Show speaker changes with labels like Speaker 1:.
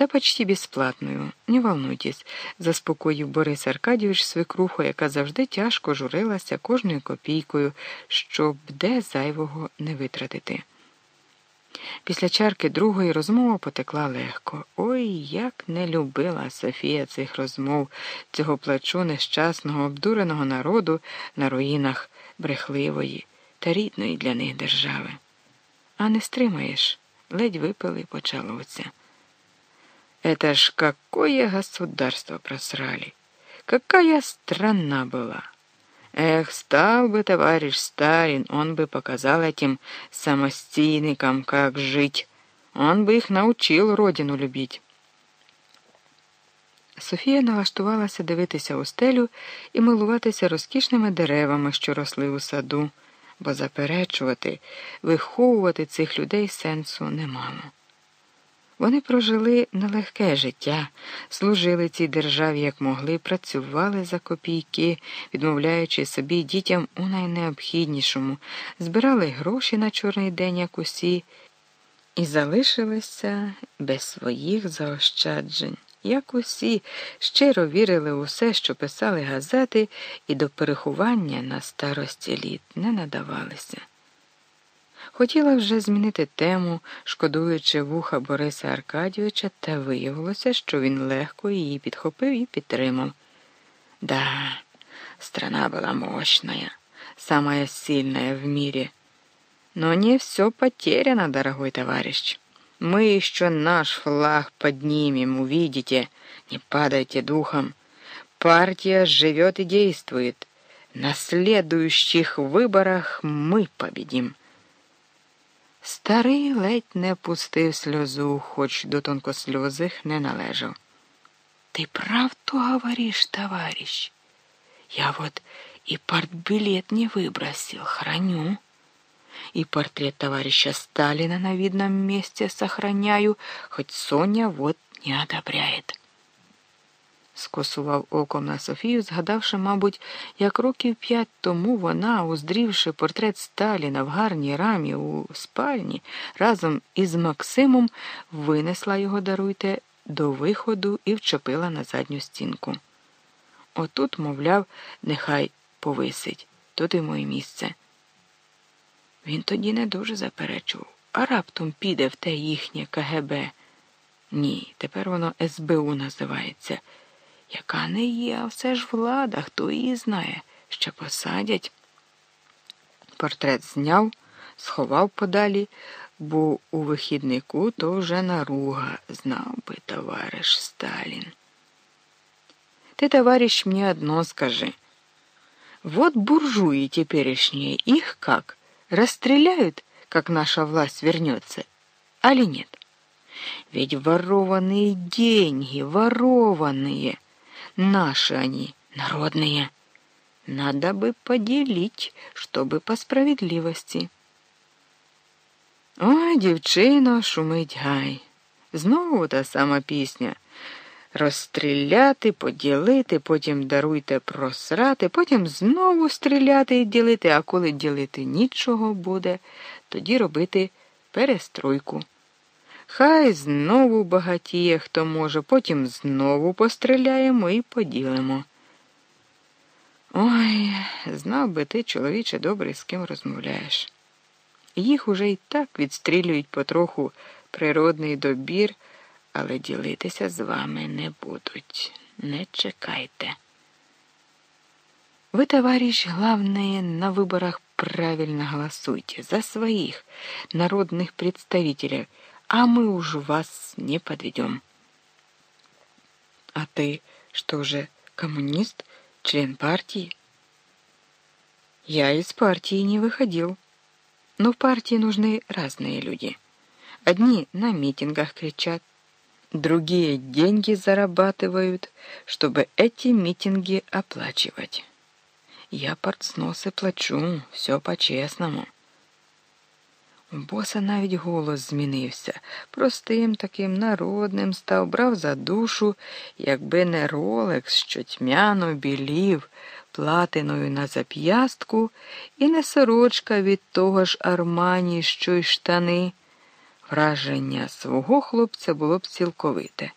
Speaker 1: Да почти бесплатную, не волнуйтесь, заспокоїв Борис Аркадійович свекруху, яка завжди тяжко журилася кожною копійкою, щоб де зайвого не витратити. Після чарки другої розмова потекла легко. Ой, як не любила Софія цих розмов, цього плачу нещасного, обдуреного народу на руїнах брехливої та рідної для них держави. А не стримаєш, ледь випили почалося. Это ж какое государство просрали! Какая страна была! Эх, стал бы товарищ Сталин, он бы показал этим самостийникам, как жить. Он бы их научил родину любить. Софія налаштувалася дивитися у стелю і милуватися розкішними деревами, що росли у саду, бо заперечувати, виховувати цих людей сенсу немало. Вони прожили нелегке життя, служили цій державі як могли, працювали за копійки, відмовляючи собі дітям у найнеобхіднішому, збирали гроші на чорний день, як усі, і залишилися без своїх заощаджень. Як усі щиро вірили у все, що писали газети, і до переховання на старості літ не надавалися. Хотіла вже змінити тему, шкодуючи вуха Бориса Аркадійовича, та виявилося, що він легко її підхопив і підтримав. Да, страна была мощная, самая сильная в мире. Но не все потеряно, дорогой товарищ. Мы еще наш флаг поднимем, увидите. Не падайте духом. Партия живет и действует. На следующих выборах мы победим. Старий ледь не пустив сльозу, хоч до тонкосльозих не належав. Ты правду говоришь, товарищ? Я вот и партбилет не выбросил, храню. И портрет товарища Сталина на видном месте сохраняю, хоть Соня вот не одобряет скосував оком на Софію, згадавши, мабуть, як років п'ять тому вона, уздрівши портрет Сталіна в гарній рамі у спальні, разом із Максимом винесла його, даруйте, до виходу і вчепила на задню стінку. Отут, мовляв, нехай повисить, тут і моє місце. Він тоді не дуже заперечував, а раптом піде в те їхнє КГБ. Ні, тепер воно СБУ називається яка не є, а все ж влада, хто її знає, що посадять. Портрет зняв, сховав подалі, бо у вихіднику то вже наруга, знав би товариш Сталін. Ты, товарищ, мне одно скажи. Вот буржуи теперешние, их как? Расстреляют, как наша власть вернется, али нет? Ведь ворованные деньги, ворованные — Наши они, народные. Надо бы поделить, чтобы по справедливости. Ой, дівчино, шумить гай. Знову та сама пісня. Розстріляти, поділити, потім даруйте просрати, потім знову стріляти і ділити, а коли ділити нічого буде, тоді робити перестройку. Хай знову багатіє, хто може, потім знову постріляємо і поділимо. Ой, знав би ти, чоловіче, добре, з ким розмовляєш. Їх уже й так відстрілюють потроху природний добір, але ділитися з вами не будуть. Не чекайте. Вы, товарищ, главное, на выборах правильно голосуйте за своих народных представителей – А мы уж вас не подведем. А ты что же, коммунист, член партии? Я из партии не выходил. Но в партии нужны разные люди. Одни на митингах кричат, другие деньги зарабатывают, чтобы эти митинги оплачивать. Я партсносы плачу, все по-честному. Боса навіть голос змінився. Простим таким народним став, брав за душу, якби не ролекс, що тьмяно білів платиною на зап'ястку, і не сорочка від того ж армані, що й штани. Враження свого хлопця було б цілковите.